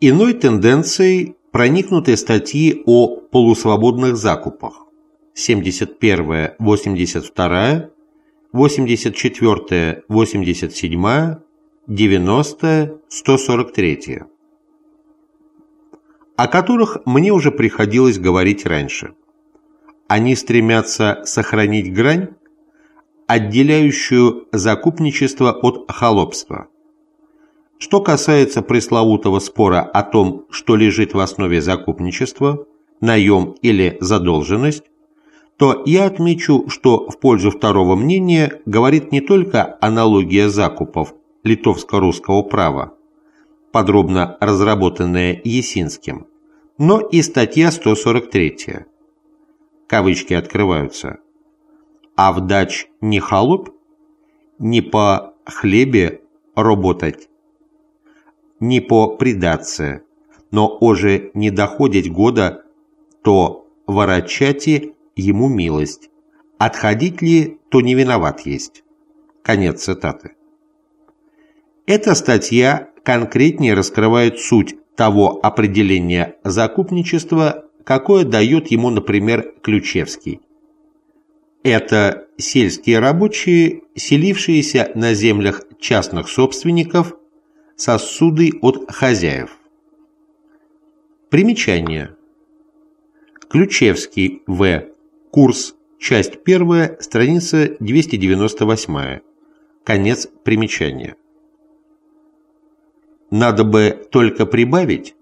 Иной тенденцией проникнуты статьи о полусвободных закупах 71, 82, 84, 87, 90, 143, о которых мне уже приходилось говорить раньше. Они стремятся сохранить грань, отделяющую закупничество от холопства. Что касается пресловутого спора о том, что лежит в основе закупничества, наем или задолженность, то я отмечу, что в пользу второго мнения говорит не только аналогия закупов литовско-русского права, подробно разработанная Есинским, но и статья 143. Кавычки открываются. А вдач не холоп, не по хлебе работать, не по предаться, но уже не доходить года, то ворочати ему милость, отходить ли, то не виноват есть. Конец цитаты. Эта статья конкретнее раскрывает суть того определения закупничества, какое дает ему, например, Ключевский. Это сельские рабочие, селившиеся на землях частных собственников, сосуды от хозяев. Примечание. Ключевский В. Курс. Часть 1. Страница 298. Конец примечания. Надо бы только прибавить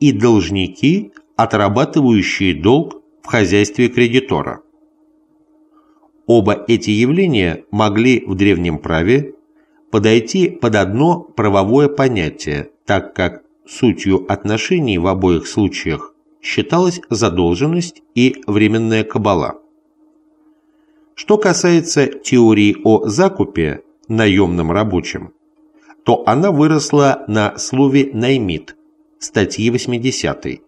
и должники, отрабатывающие долг в хозяйстве кредитора. Оба эти явления могли в древнем праве подойти под одно правовое понятие, так как сутью отношений в обоих случаях считалась задолженность и временная кабала. Что касается теории о закупе наемным рабочим, то она выросла на слове «наймит» статьи 80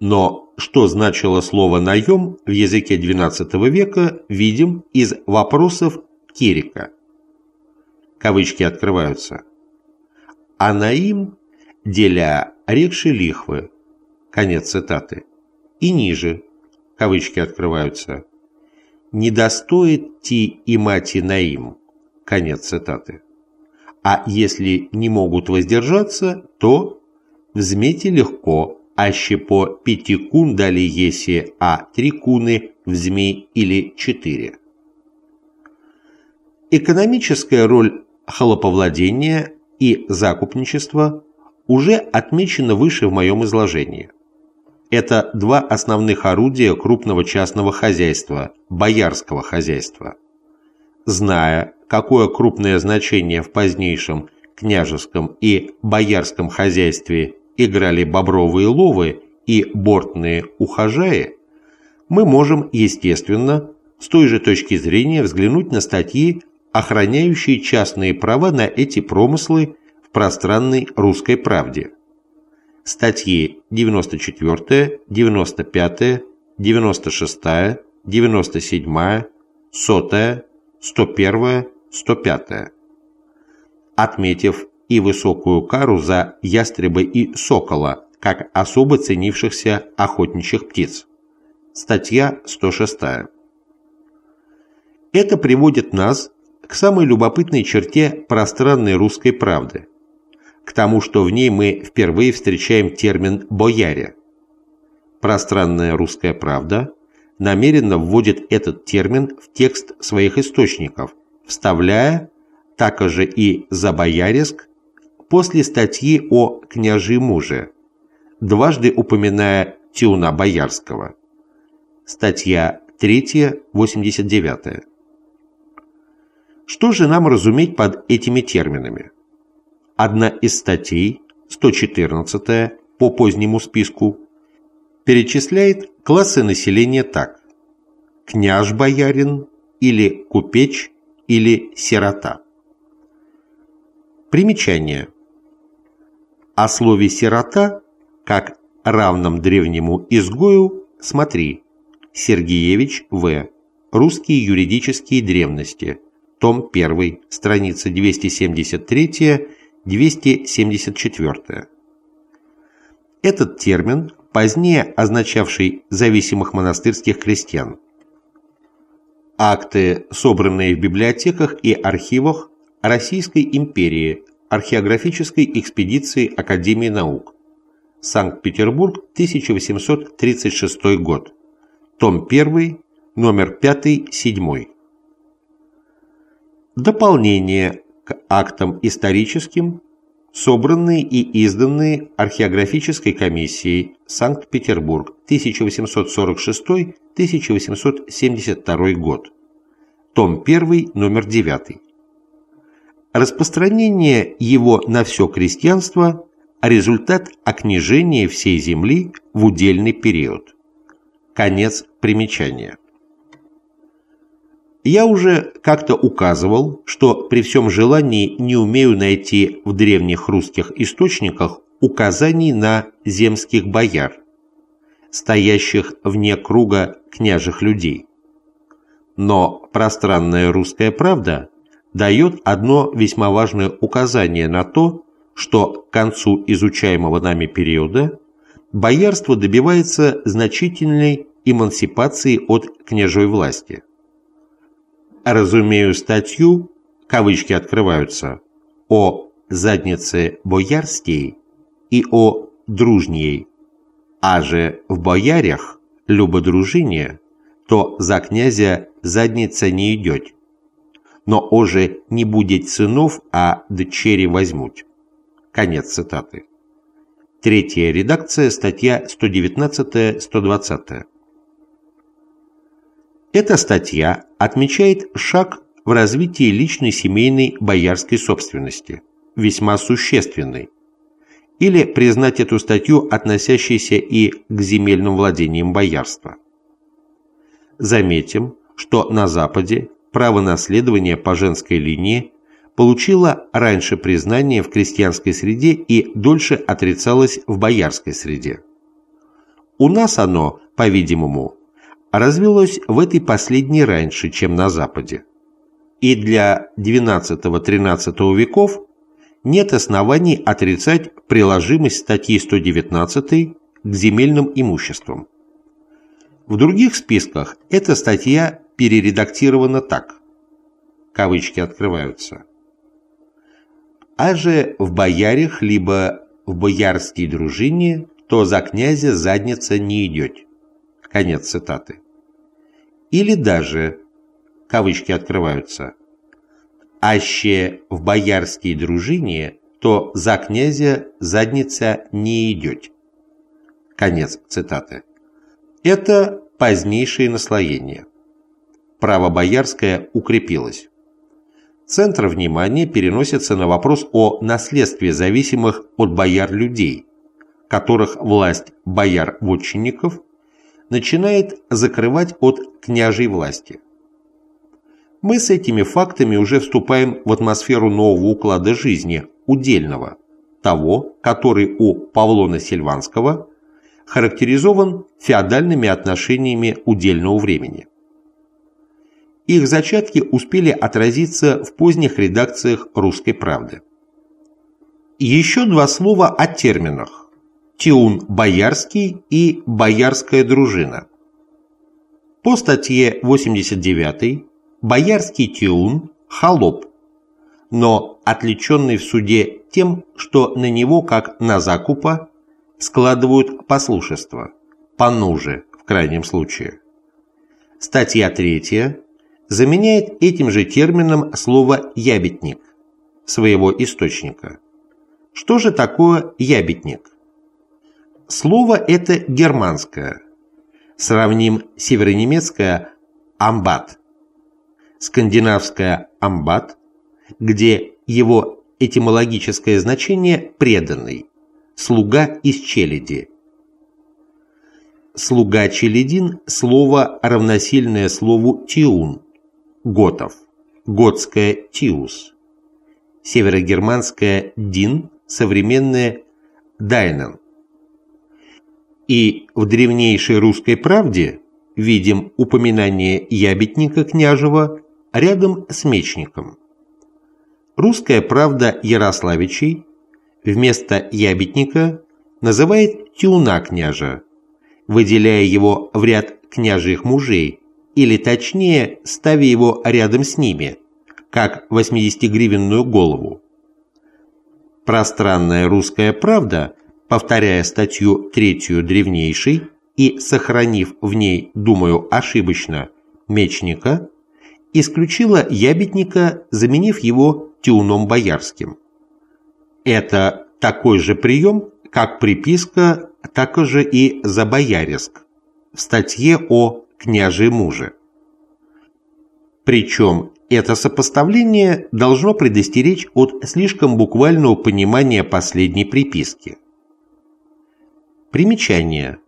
Но что значило слово «наем» в языке XII века, видим из вопросов Кирика. Кавычки открываются. А наим, деля рекши лихвы, конец цитаты, и ниже, кавычки открываются, не достоит ти и мати наим, конец цитаты а если не могут воздержаться, то взмейте легко, аще по пяти кун дали еси, а три куны взмей или четыре. Экономическая роль холоповладения и закупничества уже отмечена выше в моем изложении. Это два основных орудия крупного частного хозяйства, боярского хозяйства. Зная, какое крупное значение в позднейшем княжеском и боярском хозяйстве играли бобровые ловы и бортные ухажаи, мы можем, естественно, с той же точки зрения взглянуть на статьи, охраняющие частные права на эти промыслы в пространной русской правде. Статьи 94, 95, 96, 97, 100, 101, 105. Отметив и высокую кару за ястреба и сокола, как особо ценившихся охотничьих птиц. Статья 106. Это приводит нас к самой любопытной черте пространной русской правды, к тому, что в ней мы впервые встречаем термин «бояре». Пространная русская правда намеренно вводит этот термин в текст своих источников, вставляя, так же и за Бояриск, после статьи о княжи муже, дважды упоминая Тюна Боярского. Статья 3, 89. Что же нам разуметь под этими терминами? Одна из статей, 114 по позднему списку, перечисляет классы населения так. Княж-боярин или купеч или сирота. Примечание. О слове «сирота» как равном древнему изгою смотри. Сергеевич В. Русские юридические древности. Том 1. Страница 273-274. Этот термин, позднее означавший зависимых монастырских крестьян. Акты, собранные в библиотеках и архивах Российской империи, археографической экспедиции Академии наук. Санкт-Петербург, 1836 год. Том 1, номер 5-7. Дополнение к актам историческим, собранные и изданные археографической комиссией Санкт-Петербург, 1846-1872 год. Том 1, номер 9. Распространение его на все крестьянство – результат окнижения всей земли в удельный период. Конец примечания. Я уже как-то указывал, что при всем желании не умею найти в древних русских источниках указаний на земских бояр, стоящих вне круга княжих людей. Но пространная русская правда дает одно весьма важное указание на то, что к концу изучаемого нами периода боярство добивается значительной эмансипации от княжой власти – разумею статью, кавычки открываются, о заднице боярстей и о дружней, а же в боярях любодружине, то за князя задница не идет, но оже не будет сынов, а дочери возьмуть. Конец цитаты. Третья редакция, статья 119-120. Эта статья отмечает шаг в развитии личной семейной боярской собственности, весьма существенный, или признать эту статью относящейся и к земельным владениям боярства. Заметим, что на Западе право наследования по женской линии получило раньше признание в крестьянской среде и дольше отрицалось в боярской среде. У нас оно, по-видимому, развелось в этой последней раньше, чем на Западе. И для XII-XIII веков нет оснований отрицать приложимость статьи 119 к земельным имуществам. В других списках эта статья перередактирована так. Кавычки открываются. А же в боярях либо в боярской дружине, то за князя задница не идет. Конец цитаты. Или даже, кавычки открываются, «Аще в боярской дружине, то за князя задница не идет». Конец цитаты. Это позднейшее наслоение. Право боярское укрепилось. Центр внимания переносится на вопрос о наследстве зависимых от бояр людей, которых власть бояр-вотчинников начинает закрывать от княжей власти. Мы с этими фактами уже вступаем в атмосферу нового уклада жизни, удельного, того, который у Павлона Сильванского характеризован феодальными отношениями удельного времени. Их зачатки успели отразиться в поздних редакциях «Русской правды». Еще два слова о терминах Тиун Боярский и Боярская дружина. По статье 89 Боярский Тиун – холоп, но отличенный в суде тем, что на него, как на закупа, складывают послушество, понуже в крайнем случае. Статья 3 заменяет этим же термином слово «ябедник» своего источника. Что же такое ябедник? Слово это германское. Сравним северонемецкое «амбат», скандинавское «амбат», где его этимологическое значение «преданный», «слуга из челяди». Слуга-челядин – слово, равносильное слову «тиун», «готов», готское «тиус», северогерманское «дин», современное «дайнен», и в древнейшей русской правде видим упоминание ябедника княжего рядом с мечником. Русская правда Ярославичей вместо ябедника называет тюна княжа, выделяя его в ряд княжьих мужей, или точнее, ставя его рядом с ними, как 80-гривенную голову. Пространная русская правда, повторяя статью третью древнейшей и сохранив в ней, думаю, ошибочно, мечника, исключила ябедника, заменив его тюном боярским. Это такой же прием, как приписка, так же и за бояриск в статье о княже муже. Причем это сопоставление должно предостеречь от слишком буквального понимания последней приписки. Примечание.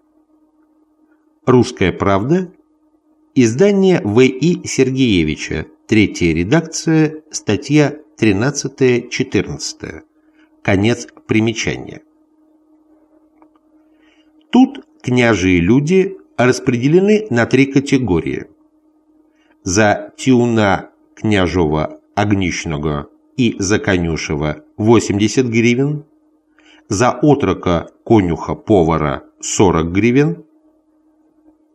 «Русская правда» Издание В.И. Сергеевича, третья редакция, статья 13-14. Конец примечания. Тут княжие люди распределены на три категории. За тюна княжого огничного и за конюшева 80 гривен, за отрока конюха-повара 40 гривен,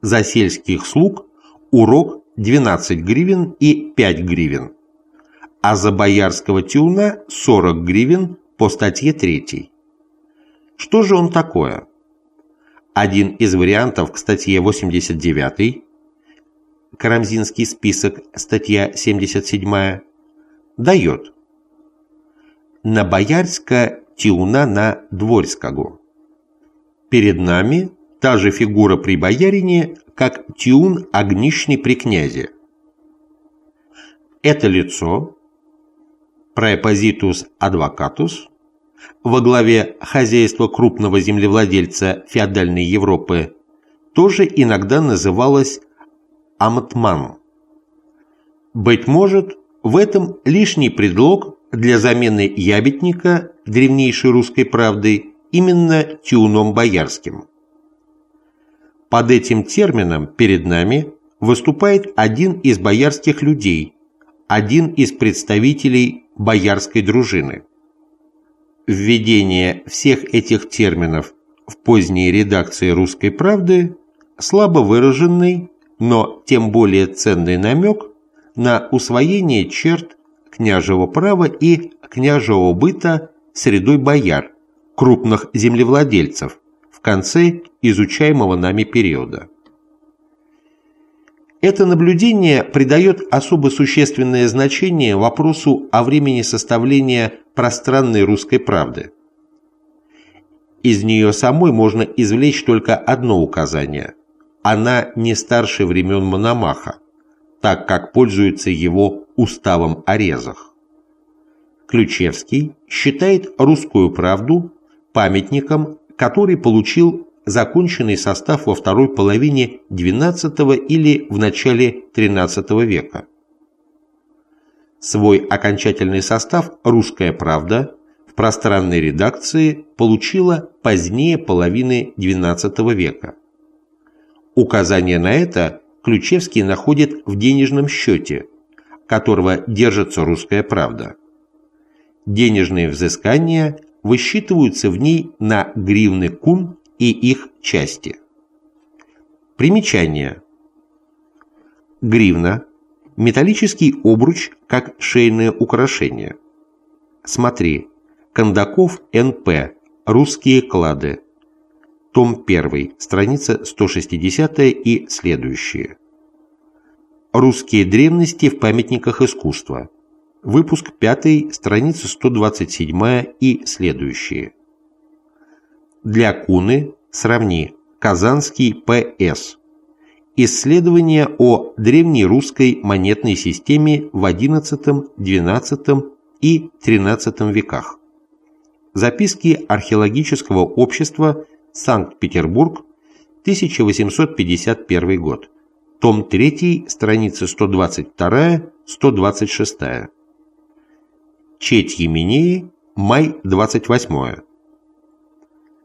за сельских слуг урок 12 гривен и 5 гривен, а за боярского тюна 40 гривен по статье 3. Что же он такое? Один из вариантов к статье 89, Карамзинский список, статья 77, дает на боярска тюна на дворского. Перед нами та же фигура при боярине, как тюн огничный при князе. Это лицо, праепозитус адвокатус, во главе хозяйства крупного землевладельца феодальной Европы, тоже иногда называлось амтман. Быть может, в этом лишний предлог для замены ябедника древнейшей русской правдой именно тюном боярским. Под этим термином перед нами выступает один из боярских людей, один из представителей боярской дружины. Введение всех этих терминов в поздней редакции «Русской правды» слабо выраженный, но тем более ценный намек на усвоение черт княжего права и княжего быта средой бояр, крупных землевладельцев, в конце изучаемого нами периода. Это наблюдение придает особо существенное значение вопросу о времени составления пространной русской правды. Из нее самой можно извлечь только одно указание. Она не старше времен Мономаха, так как пользуется его уставом о резах. Ключевский считает русскую правду памятником который получил законченный состав во второй половине XII или в начале XIII века. Свой окончательный состав «Русская правда» в пространной редакции получила позднее половины XII века. Указание на это Ключевский находит в денежном счете, которого держится «Русская правда». Денежные взыскания высчитываются в ней на гривны кун и их части. Примечание. Гривна – металлический обруч как шейное украшение. Смотри, Кондаков Н.П. Русские клады. Том 1, страница 160 и следующие. Русские древности в памятниках искусства. Выпуск 5, страница 127 и следующие. Для Куны сравни Казанский П.С. Исследования о древней русской монетной системе в XI, XII и XIII веках. Записки археологического общества Санкт-Петербург, 1851 год. Том 3, страница 122-126. Четь Еменеи, май 28.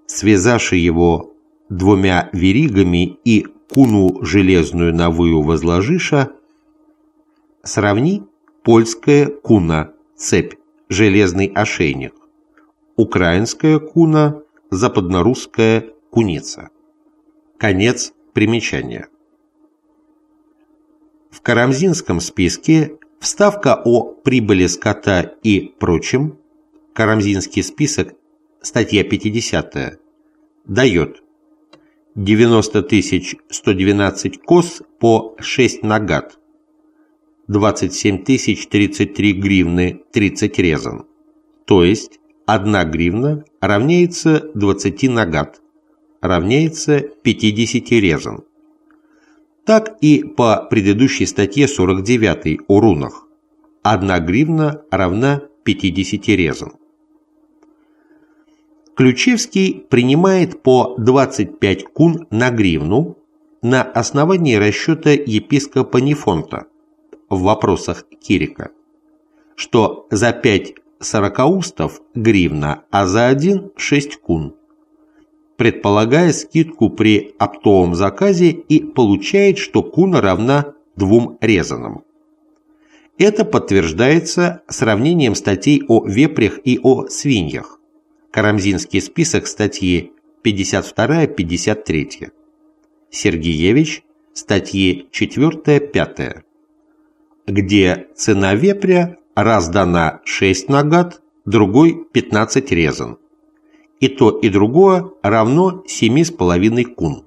Связавши его двумя веригами и куну железную навую возложиша, сравни польская куна, цепь, железный ошейник, украинская куна, западнорусская куница. Конец примечания. В Карамзинском списке вставка о прибыли скота и прочем, Карамзинский список, статья 50, дает. 90 112 коз по 6 нагат, 27 033 гривны 30 резан, то есть 1 гривна равняется 20 нагат, равняется 50 резан. Так и по предыдущей статье 49 о рунах. 1 гривна равна 50 резан. Ключевский принимает по 25 кун на гривну на основании расчета епископа Нефонта в вопросах Кирика, что за 5 сорокаустов гривна, а за один 6 кун, предполагая скидку при оптовом заказе и получает, что куна равна двум резанам. Это подтверждается сравнением статей о вепрях и о свиньях. Карамзинский список статьи 52-53. Сергеевич, статьи 4-5, где цена вепря раз дана 6 нагат, другой 15 резан. И то, и другое равно 7,5 кун.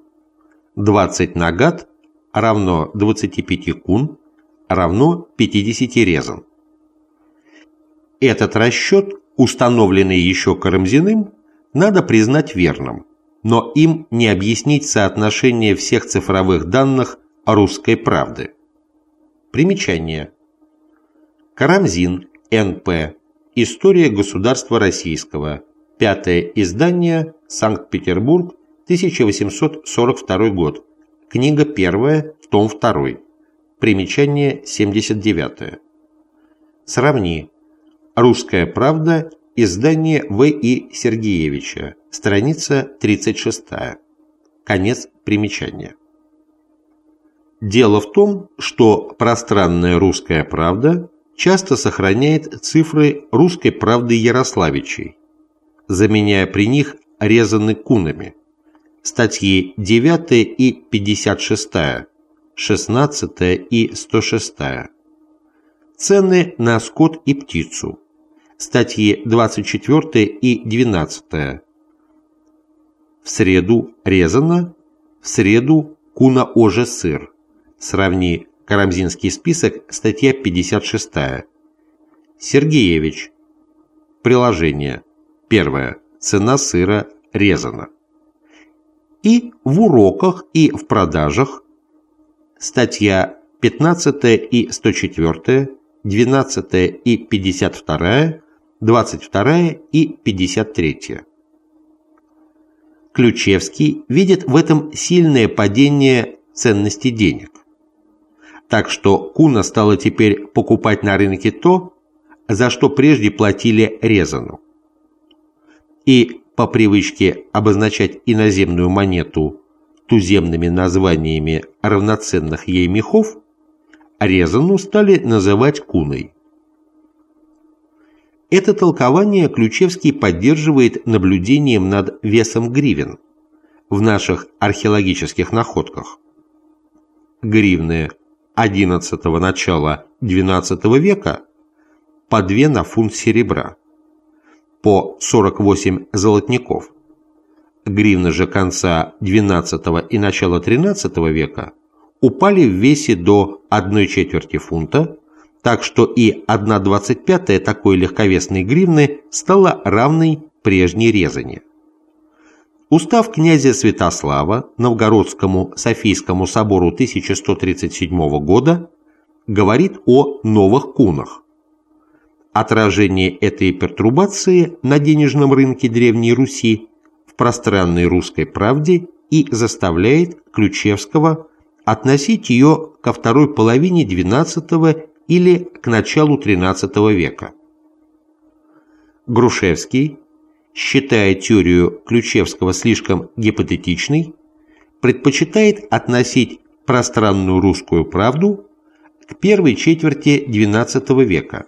20 нагат равно 25 кун, равно 50 резан. Этот расчет установленный еще Карамзиным, надо признать верным, но им не объяснить соотношение всех цифровых данных русской правды. Примечание. Карамзин, Н.П. История государства российского. Пятое издание. Санкт-Петербург. 1842 год. Книга первая, том 2. Примечание 79. Сравни. Русская правда. Издание В. И. Сергеевича. Страница 36. Конец примечания. Дело в том, что пространная русская правда часто сохраняет цифры русской правды Ярославичей, заменяя при них резаны кунами. Статьи 9 и 56, 16 и 106. Цены на скот и птицу статьи 24 и 12. В среду резано, в среду куна оже сыр. Сравни Карамзинский список, статья 56. Сергеевич. Приложение. Первое. Цена сыра резана. И в уроках, и в продажах. Статья 15 и 104, 12 и 52, 22 и 53. Ключевский видит в этом сильное падение ценности денег. Так что Куна стала теперь покупать на рынке то, за что прежде платили резану. И по привычке обозначать иноземную монету туземными названиями равноценных ей мехов, резану стали называть куной. Это толкование Ключевский поддерживает наблюдением над весом гривен в наших археологических находках. Гривны XI начала XII века по 2 на фунт серебра, по 48 золотников. Гривны же конца XII и начала XIII века упали в весе до 1 четверти фунта так что и 1,25 такой легковесной гривны стала равной прежней резане. Устав князя Святослава Новгородскому Софийскому собору 1137 года говорит о новых кунах. Отражение этой пертурбации на денежном рынке Древней Руси в пространной русской правде и заставляет Ключевского относить ее ко второй половине XII или к началу XIII века. Грушевский, считая теорию Ключевского слишком гипотетичной, предпочитает относить пространную русскую правду к первой четверти XII века,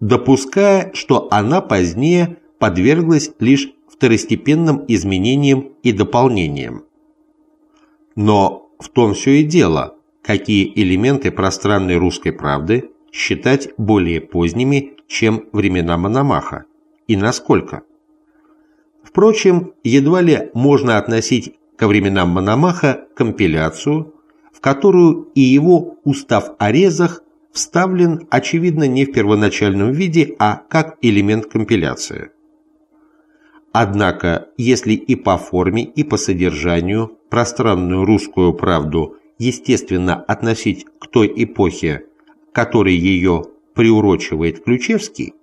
допуская, что она позднее подверглась лишь второстепенным изменением и дополнением. Но в том все и дело, какие элементы пространной русской правды считать более поздними, чем времена Мономаха, и насколько. Впрочем, едва ли можно относить ко временам Мономаха компиляцию, в которую и его устав о резах вставлен, очевидно, не в первоначальном виде, а как элемент компиляции. Однако, если и по форме, и по содержанию пространную русскую правду естественно относить к той эпохе, которой ее приурочивает Ключевский,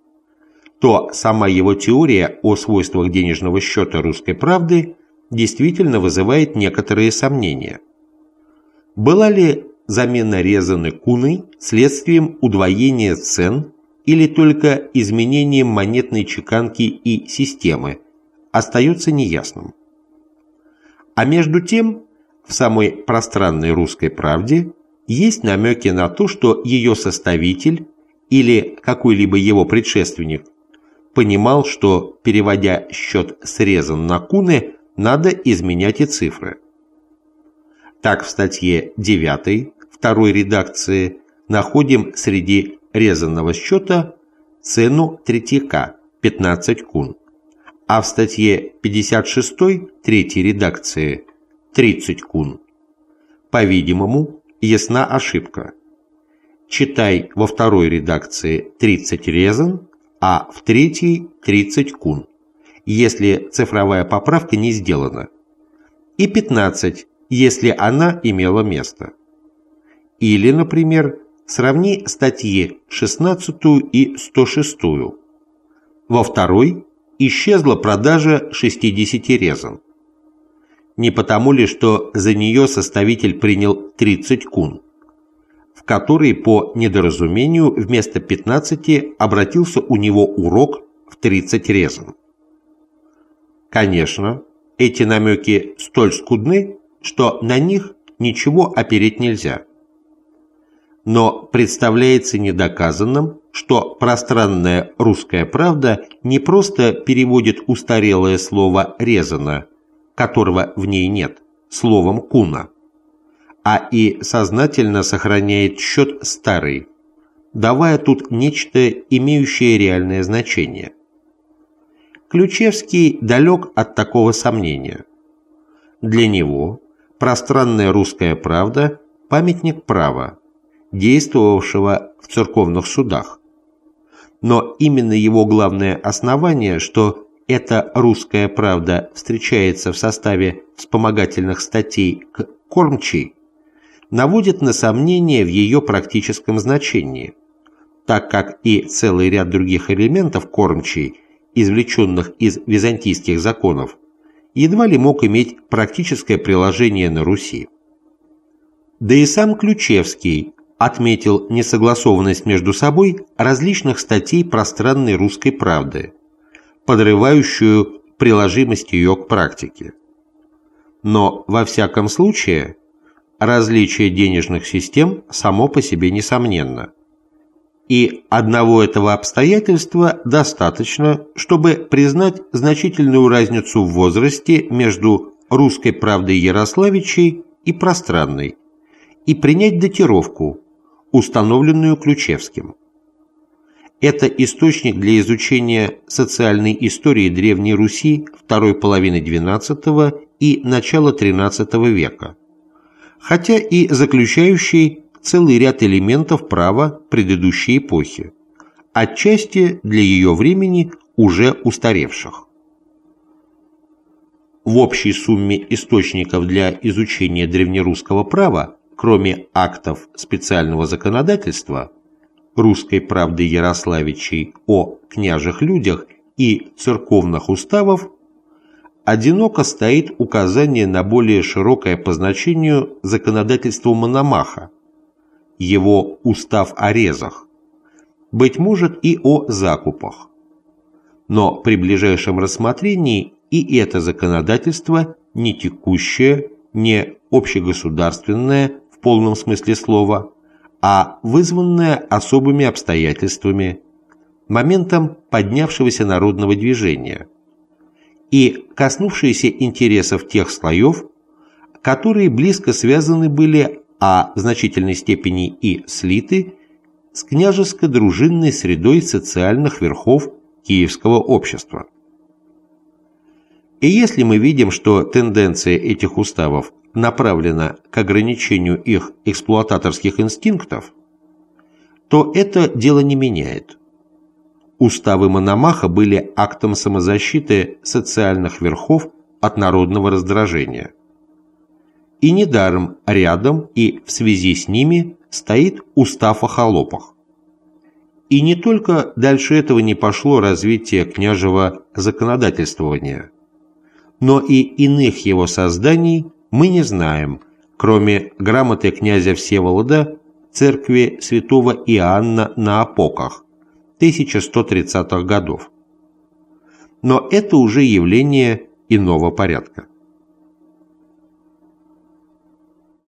то сама его теория о свойствах денежного счета русской правды действительно вызывает некоторые сомнения. Была ли замена резаны куной следствием удвоения цен или только изменением монетной чеканки и системы, остается неясным. А между тем, в самой пространной русской правде есть намеки на то, что ее составитель или какой-либо его предшественник понимал, что, переводя счет срезан на куны, надо изменять и цифры. Так в статье 9 второй редакции находим среди резанного счета цену третьяка 15 кун, а в статье 56 третьей редакции 30 кун. По-видимому, ясна ошибка. Читай во второй редакции 30 резан, а в третьей 30 кун, если цифровая поправка не сделана, и 15, если она имела место. Или, например, сравни статьи 16 и 106. Во второй исчезла продажа 60 резан. Не потому ли, что за нее составитель принял 30 кун, в который по недоразумению вместо 15 обратился у него урок в 30 резан. Конечно, эти намеки столь скудны, что на них ничего опереть нельзя но представляется недоказанным, что пространная русская правда не просто переводит устарелое слово «резано», которого в ней нет, словом «куна», а и сознательно сохраняет счет старый, давая тут нечто, имеющее реальное значение. Ключевский далек от такого сомнения. Для него пространная русская правда – памятник права, действовавшего в церковных судах. Но именно его главное основание, что эта русская правда встречается в составе вспомогательных статей к кормчей, наводит на сомнение в ее практическом значении, так как и целый ряд других элементов кормчей, извлеченных из византийских законов, едва ли мог иметь практическое приложение на Руси. Да и сам Ключевский отметил несогласованность между собой различных статей пространной русской правды, подрывающую приложимость ее к практике. Но, во всяком случае, различие денежных систем само по себе несомненно. И одного этого обстоятельства достаточно, чтобы признать значительную разницу в возрасте между русской правдой Ярославичей и пространной, и принять датировку, установленную Ключевским. Это источник для изучения социальной истории Древней Руси второй половины XII и начала XIII века, хотя и заключающий целый ряд элементов права предыдущей эпохи, отчасти для ее времени уже устаревших. В общей сумме источников для изучения древнерусского права кроме актов специального законодательства, русской правды Ярославичей о княжих людях и церковных уставов, одиноко стоит указание на более широкое по значению законодательство Мономаха, его устав о резах, быть может и о закупах. Но при ближайшем рассмотрении и это законодательство не текущее, не общегосударственное в полном смысле слова, а вызванное особыми обстоятельствами, моментом поднявшегося народного движения. и коснувшиеся интересов тех слоев, которые близко связаны были, а в значительной степени и слиты, с княжеско-дружинной средой социальных верхов киевского общества. И если мы видим, что тенденция этих уставов направлена к ограничению их эксплуататорских инстинктов, то это дело не меняет. Уставы Мономаха были актом самозащиты социальных верхов от народного раздражения. И недаром рядом и в связи с ними стоит устав о холопах. И не только дальше этого не пошло развитие княжего законодательствования, но и иных его созданий мы не знаем, кроме грамоты князя Всеволода церкви святого Иоанна на Апоках 1130-х годов. Но это уже явление иного порядка.